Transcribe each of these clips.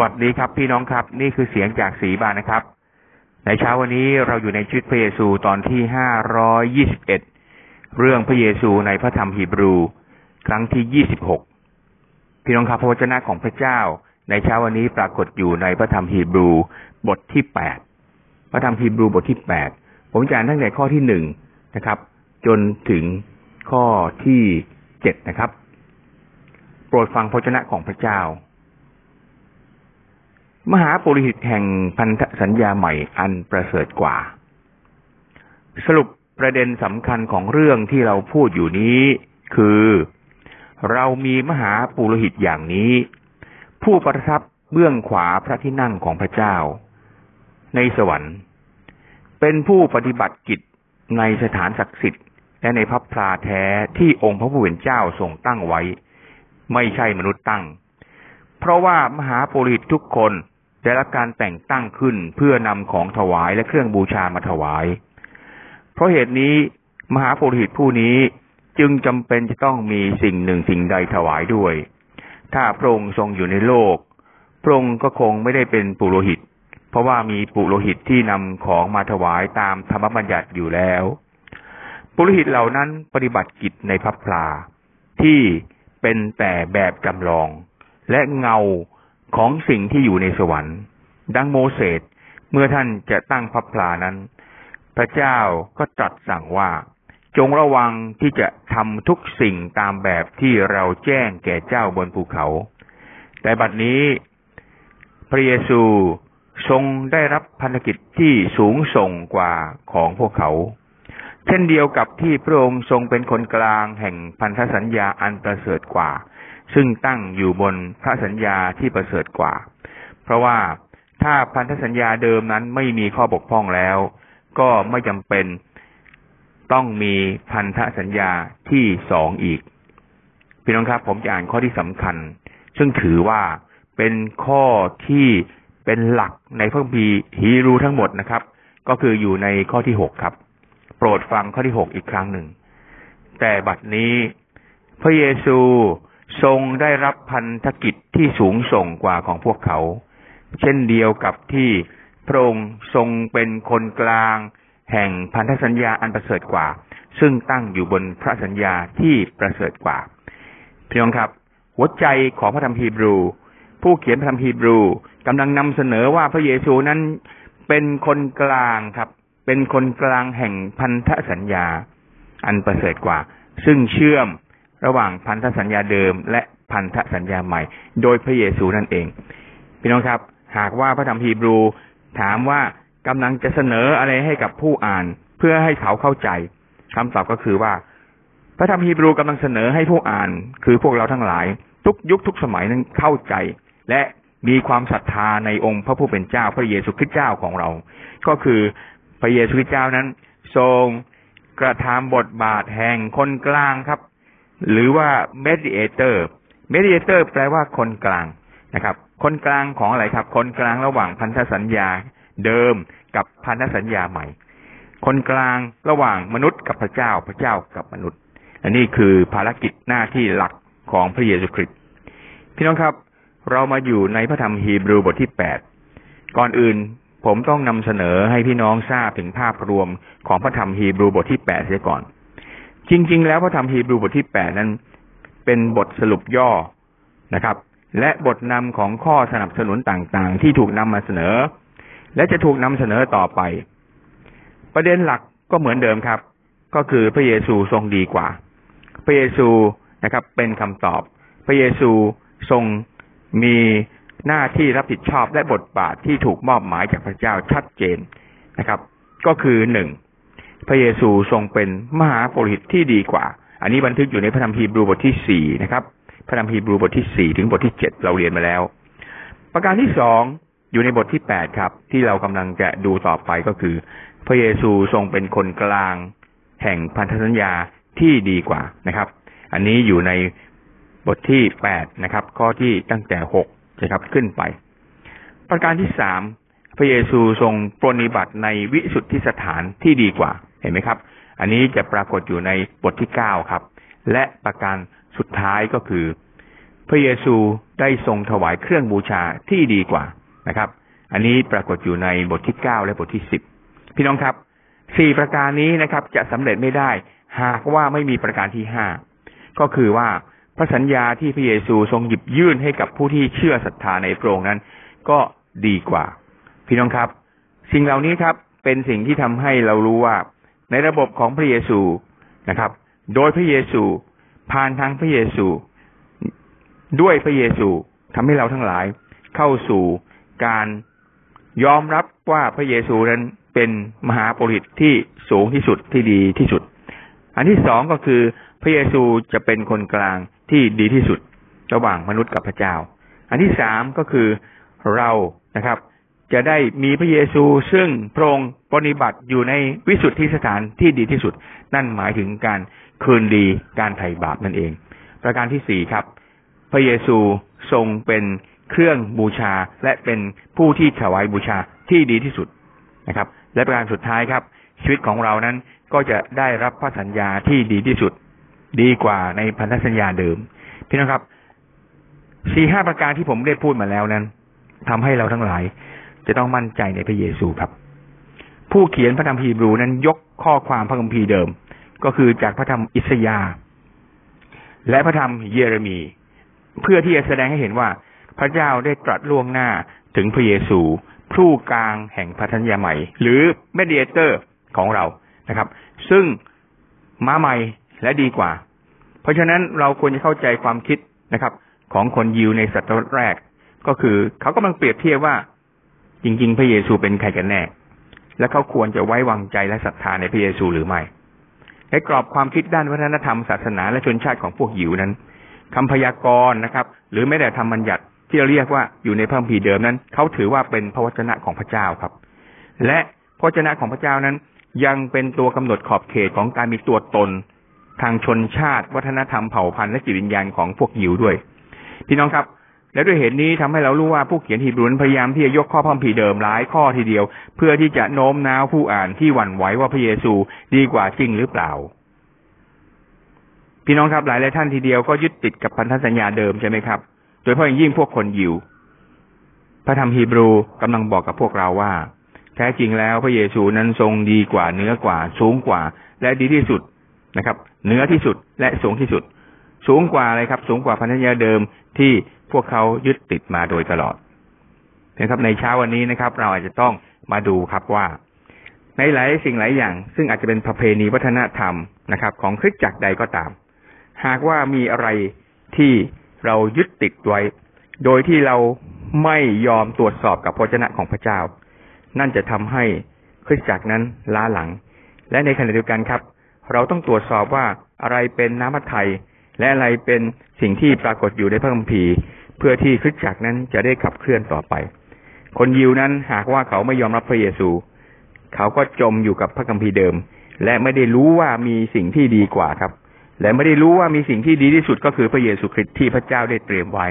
วัสดีครับ พี่น้องครับ นี่คือเสียงจากสีบานนะครับ ในเช้าวันนี้เราอยู่ในชีวิตพระเยซูตอนที่ห้าร้อยยี่สิบเอ็ดเรื่องพระเยซูในพระธรรมฮีบรู ครั้งที่ยี่สิบหกพี่น้องครับพระวจนะของพระเจ้า ในเช้าวันนี้ปรากฏอยู่ในพระธรรมฮีบรู บทที่แปดพระธรรมฮีบรูบทที่แปดผมจะอ่านตั้งแต่ข้อที่หนึ่งนะครับ จนถึงข้อที่เจ็ดนะครับ โปรดฟังพระวจนะของพระเจ้า มหาปุริหิตแห่งพันธสัญญาใหม่อันประเสริฐกว่า สรุปประเด็นสำคัญของเรื่องที่เราพูดอยู่นี้คือ เรามีมหาปุโรหิตอย่างนี้ ผู้ประทับเบื้องขวาพระที่นั่งของพระเจ้า ในสวรรค์ เป็นผู้ปฏิบัติกิจในสถานศักดิ์สิทธิ์ และในพระพลาแท้ที่องค์พระผู้เป็นเจ้าทรงตั้งไว้ ไม่ใช่มนุษย์ตั้ง เพราะว่ามหาปุริตทุกคน ได้รับการแต่งตั้งขึ้นเพื่อนำของถวายและเครื่องบูชามาถวาย เพราะเหตุนี้มหาปุริตผู้นี้จึงจำเป็นจะต้องมีสิ่งหนึ่งสิ่งใดถวายด้วย ถ้าพระองค์ทรงอยู่ในโลก พระองค์ก็คงไม่ได้เป็นปุโรหิต เพราะว่ามีปุโรหิตที่นำของมาถวายตามธรรมบัญญัติอยู่แล้ว ปุโรหิตเหล่านั้นปฏิบัติกิจในพับพลาที่เป็นแต่แบบจำลอง และเงา ของสิ่งที่อยู่ในสวรรค์ ดังโมเสสเมื่อท่านจะตั้งพับพลานั้น พระเจ้าก็ตรัสสั่งว่า จงระวังที่จะทำทุกสิ่งตามแบบที่เราแจ้งแก่เจ้าบนภูเขา แต่บัดนี้ พระเยซูทรงได้รับพันธกิจที่สูงส่งกว่าของพวกเขา เช่นเดียวกับที่พระองค์ทรงเป็นคนกลางแห่งพันธสัญญาอันประเสริฐกว่า ซึ่งตั้งอยู่บนพระสัญญาที่ประเสริฐกว่า เพราะว่าถ้าพันธสัญญาเดิมนั้นไม่มีข้อบกพร่องแล้ว ก็ไม่จำเป็นต้องมีพันธสัญญาที่สองอีก พี่น้องครับ ผมจะอ่านข้อที่สำคัญ ซึ่งถือว่าเป็นข้อที่เป็นหลักในพระคัมภีร์ฮีรูทั้งหมดนะครับ ก็คืออยู่ในข้อที่หกครับ โปรดฟังข้อที่หกอีกครั้งหนึ่ง แต่บัดนี้พระเยซู ทรงได้รับพันธกิจที่สูงส่งกว่าของพวกเขา เช่นเดียวกับที่พระองค์ทรงเป็นคนกลาง แห่งพันธสัญญาอันประเสริฐกว่า ซึ่งตั้งอยู่บนพระสัญญาที่ประเสริฐกว่าพี่น้องครับ หัวใจของพระธรรมฮีบรู ผู้เขียนพระธรรมฮีบรูกำลังนำเสนอว่าพระเยซูนั้นเป็นคนกลางครับ เป็นคนกลางแห่งพันธสัญญา อันประเสริฐกว่า ซึ่งเชื่อม ระหว่างพันธสัญญาเดิม และพันธสัญญาใหม่ โดยพระเยซูนั่นเอง พี่น้องครับ หากว่าพระธรรมฮีบรูถามว่ากำลังจะเสนออะไรให้กับผู้อ่านเพื่อให้เขาเข้าใจคำตอบก็คือว่า พระธรรมฮีบรูกำลังเสนอให้ผู้อ่าน คือพวกเราทั้งหลาย ทุกยุคทุกสมัยนั้นเข้าใจ และมีความศรัทธาในองค์พระผู้เป็นเจ้าพระเยซูคริสต์เจ้าของเรา ก็คือพระเยซูคริสต์เจ้านั้น ทรงกระทำบทบาทแห่งคนกลางครับ หรือว่า mediator mediator แปลว่าคนกลางนะครับ คนกลางของอะไรครับ คนกลางระหว่างพันธสัญญาเดิมกับพันธสัญญาใหม่ คนกลางระหว่างมนุษย์กับพระเจ้า พระเจ้ากับมนุษย์ อันนี้คือภารกิจหน้าที่หลักของพระเยซูคริสต์พี่น้องครับ เรามาอยู่ในพระธรรมฮีบรูบทที่แปดก่อนอื่นผมต้องนำเสนอให้พี่น้องทราบถึงภาพรวมของพระธรรมฮีบรูบทที่แปดเสียก่อน จริง ๆ แล้วพระธรรมฮีบรูบทที่แปดนั้น เป็นบทสรุปย่อนะครับ และบทนำของข้อสนับสนุนต่างๆ ที่ถูกนำมาเสนอ และจะถูกนำเสนอต่อไป ประเด็นหลักก็เหมือนเดิมครับ ก็คือพระเยซูทรงดีกว่า พระเยซูนะครับ เป็นคำตอบ พระเยซูทรงมีหน้าที่รับผิดชอบและบทบาทที่ถูกมอบหมายจากพระเจ้าชัดเจนนะครับ ก็คือหนึ่ง พระเยซูทรงเป็นมหาปุริตที่ดีกว่า อันนี้บันทึกอยู่ในพระธรรมฮีบรูบทที่สี่นะครับ พระธรรมฮีบรูบทที่สี่ถึงบทที่เจ็ดเราเรียนมาแล้ว ประการที่สองอยู่ในบทที่แปดครับ ที่เรากำลังจะดูต่อไปก็คือ พระเยซูทรงเป็นคนกลาง แห่งพันธสัญญาที่ดีกว่านะครับ อันนี้อยู่ในบทที่แปดนะครับ ข้อที่ตั้งแต่หกนะครับขึ้นไป ประการที่สามพระเยซูทรงปรนิบัติในวิสุทธิสถานที่ดีกว่า เห็นไหมครับ อันนี้จะปรากฏอยู่ในบทที่เก้าครับ และประการสุดท้ายก็คือ พระเยซูได้ทรงถวายเครื่องบูชาที่ดีกว่านะครับ อันนี้ปรากฏอยู่ในบทที่เก้าและบทที่สิบพี่น้องครับสี่ประการนี้นะครับ จะสำเร็จไม่ได้ หากว่าไม่มีประการที่ห้าก็คือว่าพระสัญญาที่พระเยซูทรงหยิบยื่นให้กับผู้ที่เชื่อศรัทธาในพระองค์นั้น ก็ดีกว่า พี่น้องครับ สิ่งเหล่านี้ครับ เป็นสิ่งที่ทำให้เรารู้ว่า ในระบบของพระเยซูนะครับ โดยพระเยซูผ่านทางพระเยซู ด้วยพระเยซูทำให้เราทั้งหลายเข้าสู่การยอมรับว่าพระเยซูนั้นเป็นมหาปริตที่สูงที่สุดที่ดีที่สุด อันที่สองก็คือพระเยซูจะเป็นคนกลางที่ดีที่สุด ระหว่างมนุษย์กับพระเจ้า อันที่สามก็คือเรานะครับ จะได้มีพระเยซูซึ่งพระองค์ปฏิบัติอยู่ในวิสุทธิสถานที่ดีที่สุด นั่นหมายถึงการคืนดีการไถ่บาปนั่นเอง ประการที่สี่ครับ พระเยซูทรงเป็นเครื่องบูชาและเป็นผู้ที่ถวายบูชาที่ดีที่สุดนะครับ และประการสุดท้ายครับ ชีวิตของเรานั้นก็จะได้รับพระสัญญาที่ดีที่สุด ดีกว่าในพันธสัญญาเดิม พี่น้องครับสี่ห้าประการที่ผมได้พูดมาแล้วนั้นทำให้เราทั้งหลาย จะต้องมั่นใจในพระเยซูครับ ผู้เขียนพระธรรมฮีบรูนั้นยกข้อความพระคัมภีร์เดิม ก็คือจากพระธรรมอิสยาห์และพระธรรมเยเรมี เพื่อที่จะแสดงให้เห็นว่า พระเจ้าได้ตรัสล่วงหน้าถึงพระเยซู ผู้กลางแห่งพันธญาใหม่ หรือเมดิเอเตอร์ของเรานะครับ ซึ่งมาใหม่และดีกว่า เพราะฉะนั้นเราควรจะเข้าใจความคิดนะครับ ของคนยิวในศตวรรษแรก ก็คือเขากำลังเปรียบเทียบว่า จริงๆ พระเยซูเป็นใครกันแน่ และเขาควรจะไว้วางใจและศรัทธาในพระเยซูหรือไม่ในกรอบความคิดด้านวัฒนธรรมศาสนาและชนชาติของพวกยิวนั้นคำพยากรณ์นะครับ หรือไม่แต่ทำบัญญัติที่เราเรียกว่าอยู่ในพระคัมภีร์เดิมนั้นเขาถือว่าเป็นพระวจนะของพระเจ้าครับ และพระวจนะของพระเจ้านั้น ยังเป็นตัวกำหนดขอบเขตของการมีตัวตน ทางชนชาติ วัฒนธรรมเผ่าพันธุ์และจิตวิญญาณของพวกยิวด้วย พี่น้องครับ และด้วยเหตุนี้ทำให้เรารู้ว่าผู้เขียนฮีบรูนพยายามที่จะยกข้อพัมภีเดิมหลายข้อทีเดียว เพื่อที่จะโน้มน้าวผู้อ่านที่หวั่นไหวว่าพระเยซูดีกว่าจริงหรือเปล่า พี่น้องครับหลายหลายท่านทีเดียวก็ยึดติดกับพันธสัญญาเดิมใช่ไหมครับ โดยเฉพาะอย่างยิ่งพวกคนยิวพระธรรมฮีบรูกำลังบอกกับพวกเราว่า แท้จริงแล้วพระเยซูนั้นทรงดีกว่าเนื้อกว่า สูงกว่า และดีที่สุดนะครับเนื้อที่สุดและสูงที่สุด สูงกว่าอะไรครับ สูงกว่าพันธสัญญาเดิมที่ พวกเขายึดติดมาโดยตลอดนะครับ ในเช้าวันนี้นะครับ เราอาจจะต้องมาดูครับว่า ในหลายสิ่งหลายอย่าง ซึ่งอาจจะเป็นประเพณีวัฒนธรรมนะครับ ของคริสตจักรใดก็ตาม หากว่ามีอะไรที่เรายึดติดไว้ โดยที่เราไม่ยอมตรวจสอบกับพระเจ้าของพระเจ้า นั่นจะทำให้คริสตจักรนั้นล้าหลัง และในขณะเดียวกันครับ เราต้องตรวจสอบว่าอะไรเป็นน้ำมัทไทยและอะไรเป็นสิ่งที่ปรากฏอยู่ในพระคัมภีร์ เพื่อที่คริสตจักรนั้นจะได้ขับเคลื่อนต่อไป คนยิวนั้นหากว่าเขาไม่ยอมรับพระเยซู เขาก็จมอยู่กับพระคัมภีร์เดิม และไม่ได้รู้ว่ามีสิ่งที่ดีกว่าครับ และไม่ได้รู้ว่ามีสิ่งที่ดีที่สุดก็คือพระเยซูคริสต์ที่พระเจ้าได้เตรียมไว้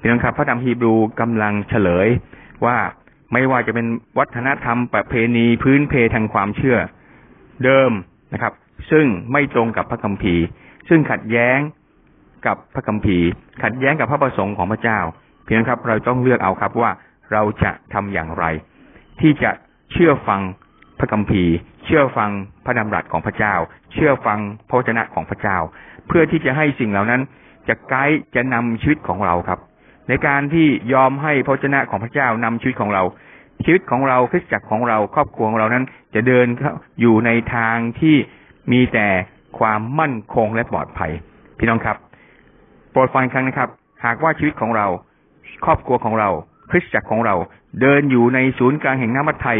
พี่น้องครับ พระธรรมฮีบรูกำลังเฉลยว่าไม่ว่าจะเป็นวัฒนธรรมประเพณีพื้นเพทางความเชื่อเดิมนะครับ ซึ่งไม่ตรงกับพระคัมภีร์ ซึ่งขัดแย้ง กับพระคัมภีร์ ขัดแย้งกับพระประสงค์ของพระเจ้า เพียงครับเราต้องเลือกเอาครับว่าเราจะทำอย่างไร ที่จะเชื่อฟังพระคัมภีร์ เชื่อฟังพระดำรัสของพระเจ้า เชื่อฟังพระวจนะของพระเจ้า เพื่อที่จะให้สิ่งเหล่านั้นจะไกด์จะนำชีวิตของเราครับ ในการที่ยอมให้พระเจ้าของพระเจ้านำชีวิตของเรา ชีวิตของเราคริสตจักรของเราครอบครัวของเรานั้น จะเดินอยู่ในทางที่มีแต่ความมั่นคงและปลอดภัย พี่น้องครับ ปรดฟังครั้งนะครับ หากว่าชีวิตของเรา ครอบครัวของเรา คริสตจักรของเรา เดินอยู่ในศูนย์กลางแห่งน้ำมัทไทย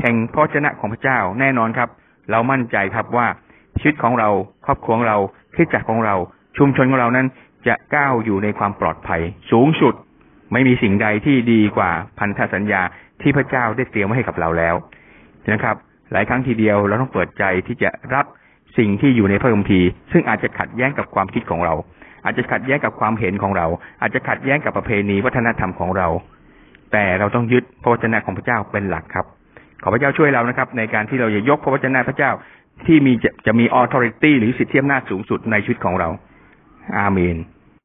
แห่งพระเจ้าของพระเจ้าแน่นอนครับ เรามั่นใจครับว่าชีวิตของเราครอบครัวของเราคริสตจักรของเรา ชุมชนของเรานั้นจะก้าวอยู่ในความปลอดภัย สูงสุดไม่มีสิ่งใดที่ดีกว่าพันธสัญญาที่พระเจ้าได้เตรียมไว้ให้กับเราแล้วนะครับ หลายครั้งทีเดียวเราต้องเปิดใจที่จะรับสิ่งที่อยู่ในพระคัมภีร์ซึ่งอาจจะขัดแย้งกับความคิดของเรา อาจจะขัดแย้งกับความเห็นของเรา อาจจะขัดแย้งกับประเพณีวัฒนธรรมของเรา แต่เราต้องยึดพระวจนะของพระเจ้าเป็นหลักครับ ขอพระเจ้าช่วยเรานะครับ ในการที่เราจะยกพระวจนะพระเจ้าที่มีจะจะมี authority หรือสิทธิอำนาจสูงสุดในชีวิตของเรา อาเมน